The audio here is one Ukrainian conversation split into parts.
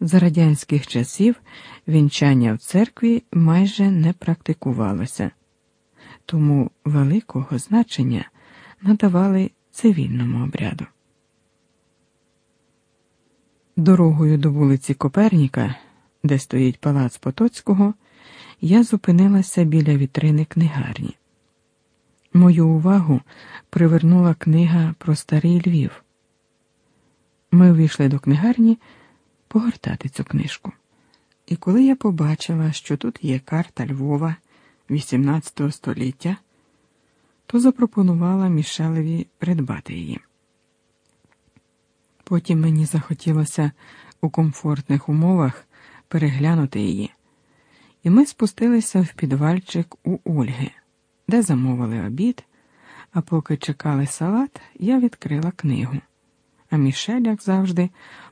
За радянських часів вінчання в церкві майже не практикувалося, тому великого значення надавали цивільному обряду. Дорогою до вулиці Коперніка, де стоїть палац Потоцького, я зупинилася біля вітрини книгарні. Мою увагу привернула книга про старий Львів. Ми вийшли до книгарні погортати цю книжку. І коли я побачила, що тут є карта Львова XVIII століття, то запропонувала Мішелеві придбати її. Потім мені захотілося у комфортних умовах переглянути її, і ми спустилися в підвальчик у Ольги, де замовили обід, а поки чекали салат, я відкрила книгу. А Мішель, як завжди,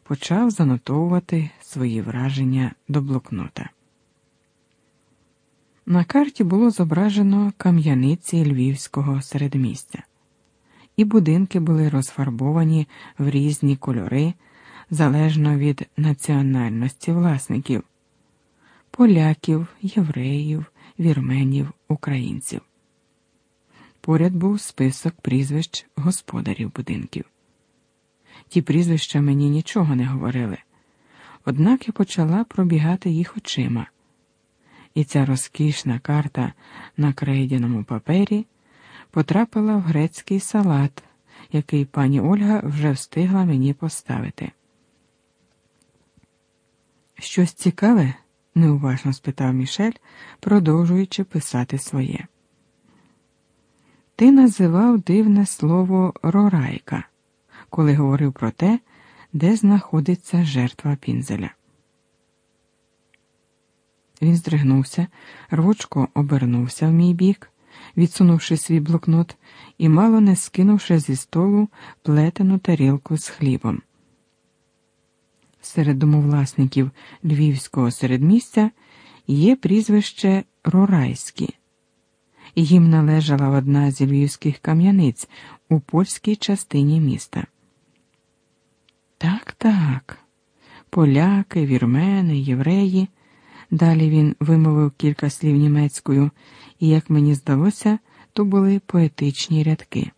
почав занотовувати свої враження до блокнота. На карті було зображено кам'яниці львівського середмістя, і будинки були розфарбовані в різні кольори залежно від національності власників поляків, євреїв, вірменів, українців. Поряд був список прізвищ господарів будинків. Ті прізвища мені нічого не говорили, однак я почала пробігати їх очима. І ця розкішна карта на крейдяному папері потрапила в грецький салат, який пані Ольга вже встигла мені поставити. Щось цікаве? неуважно спитав Мішель, продовжуючи писати своє. Ти називав дивне слово рорайка, коли говорив про те, де знаходиться жертва пінзеля. Він здригнувся, рвучко обернувся в мій бік, відсунувши свій блокнот і мало не скинувши зі столу плетену тарілку з хлібом. Серед домовласників львівського середмістя є прізвище Рорайські. Їм належала одна з львівських кам'яниць у польській частині міста. Так, так, поляки, вірмени, євреї. Далі він вимовив кілька слів німецькою, і, як мені здалося, то були поетичні рядки.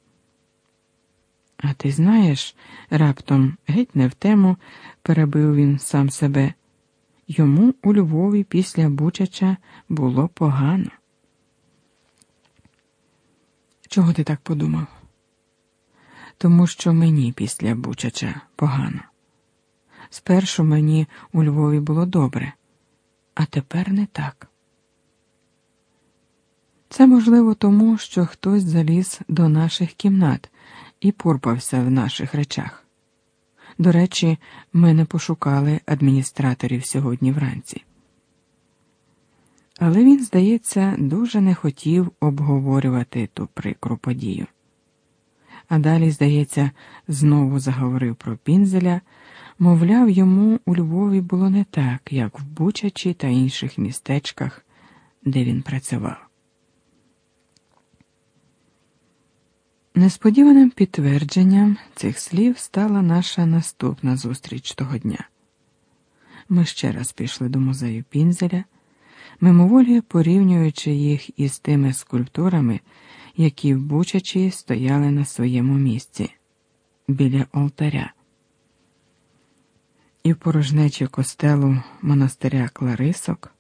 А ти знаєш, раптом геть не в тему, перебив він сам себе. Йому у Львові після Бучача було погано. Чого ти так подумав? Тому що мені після Бучача погано. Спершу мені у Львові було добре, а тепер не так. Це можливо тому, що хтось заліз до наших кімнат і порпався в наших речах. До речі, ми не пошукали адміністраторів сьогодні вранці. Але він, здається, дуже не хотів обговорювати ту прикру подію. А далі, здається, знову заговорив про пінзеля, мовляв, йому у Львові було не так, як в Бучачі та інших містечках, де він працював. Несподіваним підтвердженням цих слів стала наша наступна зустріч того дня. Ми ще раз пішли до музею Пінзеля, мимоволі порівнюючи їх із тими скульптурами, які Бучачі стояли на своєму місці біля алтаря. І в порожнечі костелу монастиря Кларисок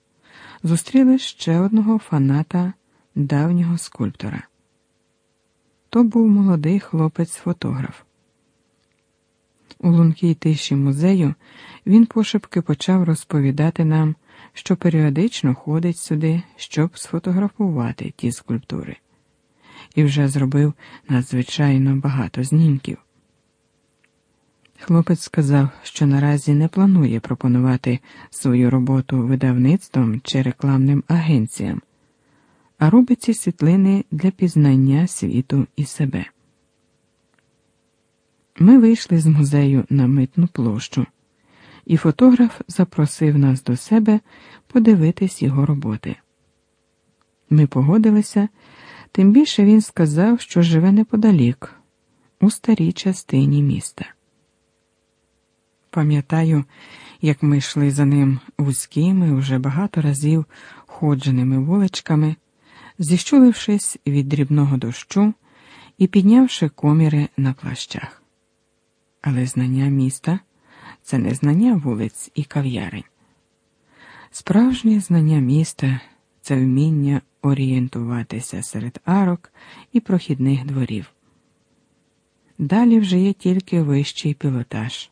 зустріли ще одного фаната давнього скульптора. То був молодий хлопець-фотограф. У лункій тиші музею він пошепки почав розповідати нам, що періодично ходить сюди, щоб сфотографувати ті скульптури, і вже зробив надзвичайно багато знімків. Хлопець сказав, що наразі не планує пропонувати свою роботу видавництвом чи рекламним агенціям а робить ці світлини для пізнання світу і себе. Ми вийшли з музею на митну площу, і фотограф запросив нас до себе подивитись його роботи. Ми погодилися, тим більше він сказав, що живе неподалік, у старій частині міста. Пам'ятаю, як ми йшли за ним вузькими, уже багато разів ходженими вуличками, зіщулившись від дрібного дощу і піднявши коміри на плащах. Але знання міста це не знання вулиць і кав'ярень. Справжнє знання міста це вміння орієнтуватися серед арок і прохідних дворів. Далі вже є тільки вищий пілотаж,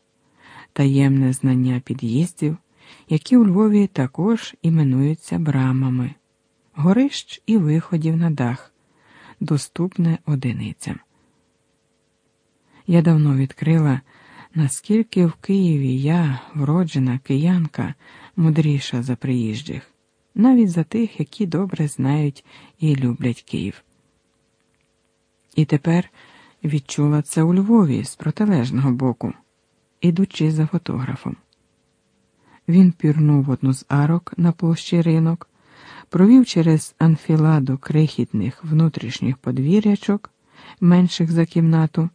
таємне знання під'їздів, які у Львові також іменуються брамами, горищ і виходів на дах, доступне одиницям. Я давно відкрила, наскільки в Києві я, вроджена киянка, мудріша за приїжджих, навіть за тих, які добре знають і люблять Київ. І тепер відчула це у Львові з протилежного боку, ідучи за фотографом. Він пірнув одну з арок на площі ринок, провів через анфіладу крихітних внутрішніх подвір'ячок, менших за кімнату